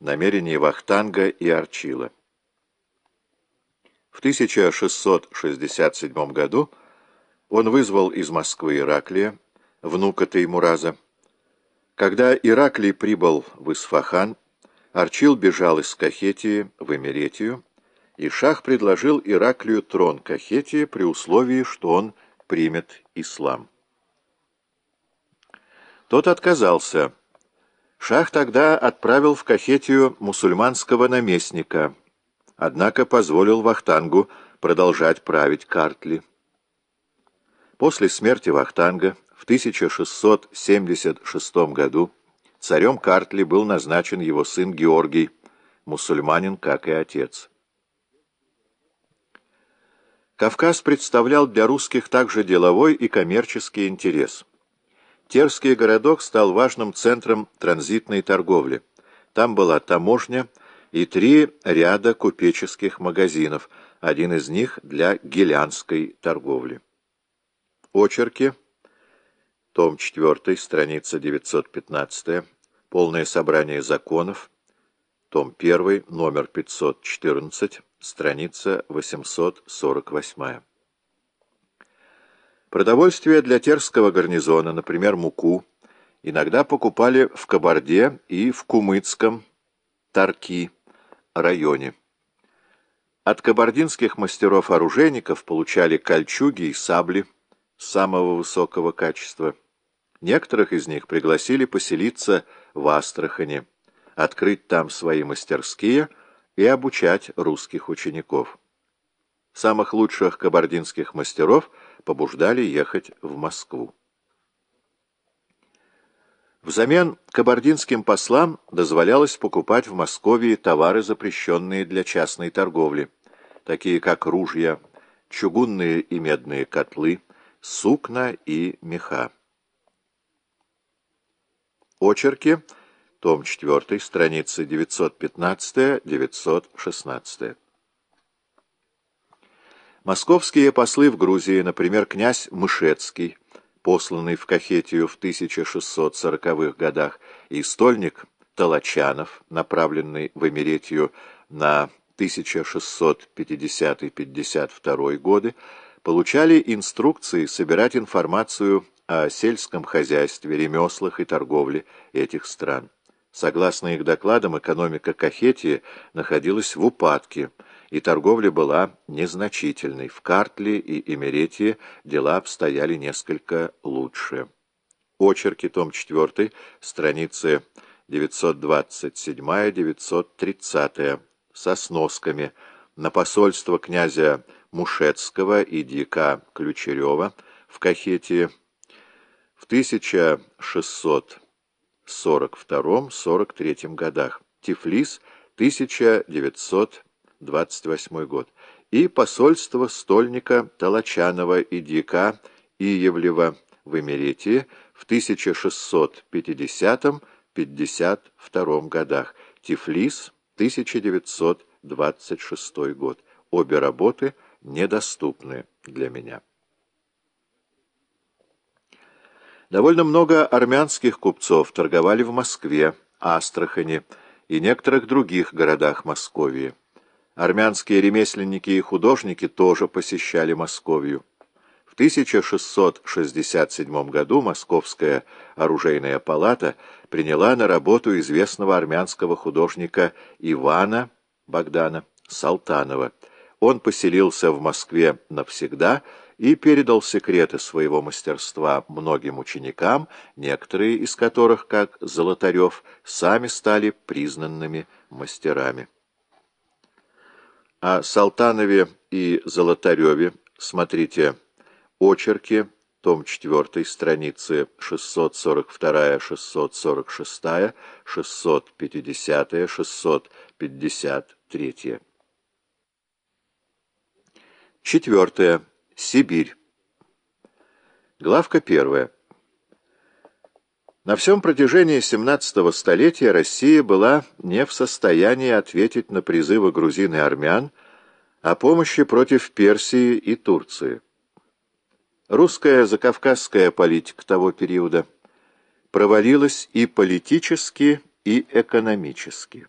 намерений Вахтанга и Арчила. В 1667 году он вызвал из Москвы Ираклия, внука Теймураза. Когда Ираклий прибыл в Исфахан, Арчил бежал из Кахетии в Эмеретию, и шах предложил Ираклию трон Кахетии при условии, что он примет ислам. Тот отказался. Шах тогда отправил в Кахетию мусульманского наместника, однако позволил Вахтангу продолжать править Картли. После смерти Вахтанга в 1676 году царем Картли был назначен его сын Георгий, мусульманин, как и отец. Кавказ представлял для русских также деловой и коммерческий интерес. Терский городок стал важным центром транзитной торговли. Там была таможня и три ряда купеческих магазинов, один из них для гелянской торговли. Очерки, том 4, страница 915, полное собрание законов, том 1, номер 514, страница 848. Продовольствие для терского гарнизона, например, муку, иногда покупали в Кабарде и в Кумыцком, Тарки, районе. От кабардинских мастеров-оружейников получали кольчуги и сабли самого высокого качества. Некоторых из них пригласили поселиться в Астрахани, открыть там свои мастерские – и обучать русских учеников. Самых лучших кабардинских мастеров побуждали ехать в Москву. Взамен кабардинским послам дозволялось покупать в Москве товары, запрещенные для частной торговли, такие как ружья, чугунные и медные котлы, сукна и меха. Очерки – том 4, страницы 915-916. Московские послы в Грузии, например, князь Мышецкий, посланный в Кахетию в 1640-х годах, и стольник Толочанов, направленный в Эмеретию на 1650-52 годы, получали инструкции собирать информацию о сельском хозяйстве, ремеслах и торговле этих стран. Согласно их докладам, экономика Кахетии находилась в упадке, и торговля была незначительной. В Картле и Эмеретии дела обстояли несколько лучше. Очерки, том 4, страницы 927-930, со сносками, на посольство князя Мушецкого и дьяка Ключерева в Кахетии в 1600 42-43 годах, Тифлис, 1928 год, и посольство стольника Толочанова и дьяка Иевлева в Эмеретии в 1650-52 годах, Тифлис, 1926 год. Обе работы недоступны для меня. Довольно много армянских купцов торговали в Москве, Астрахани и некоторых других городах Московии. Армянские ремесленники и художники тоже посещали Московию. В 1667 году Московская оружейная палата приняла на работу известного армянского художника Ивана Богдана Салтанова. Он поселился в Москве навсегда и передал секреты своего мастерства многим ученикам, некоторые из которых, как Золотарев, сами стали признанными мастерами. О Салтанове и Золотареве смотрите «Очерки», том 4, страницы 642-646, 650-653. Четвертое. Сибирь. Главка первая. На всем протяжении XVII столетия Россия была не в состоянии ответить на призывы грузин и армян о помощи против Персии и Турции. Русская закавказская политика того периода провалилась и политически, и экономически.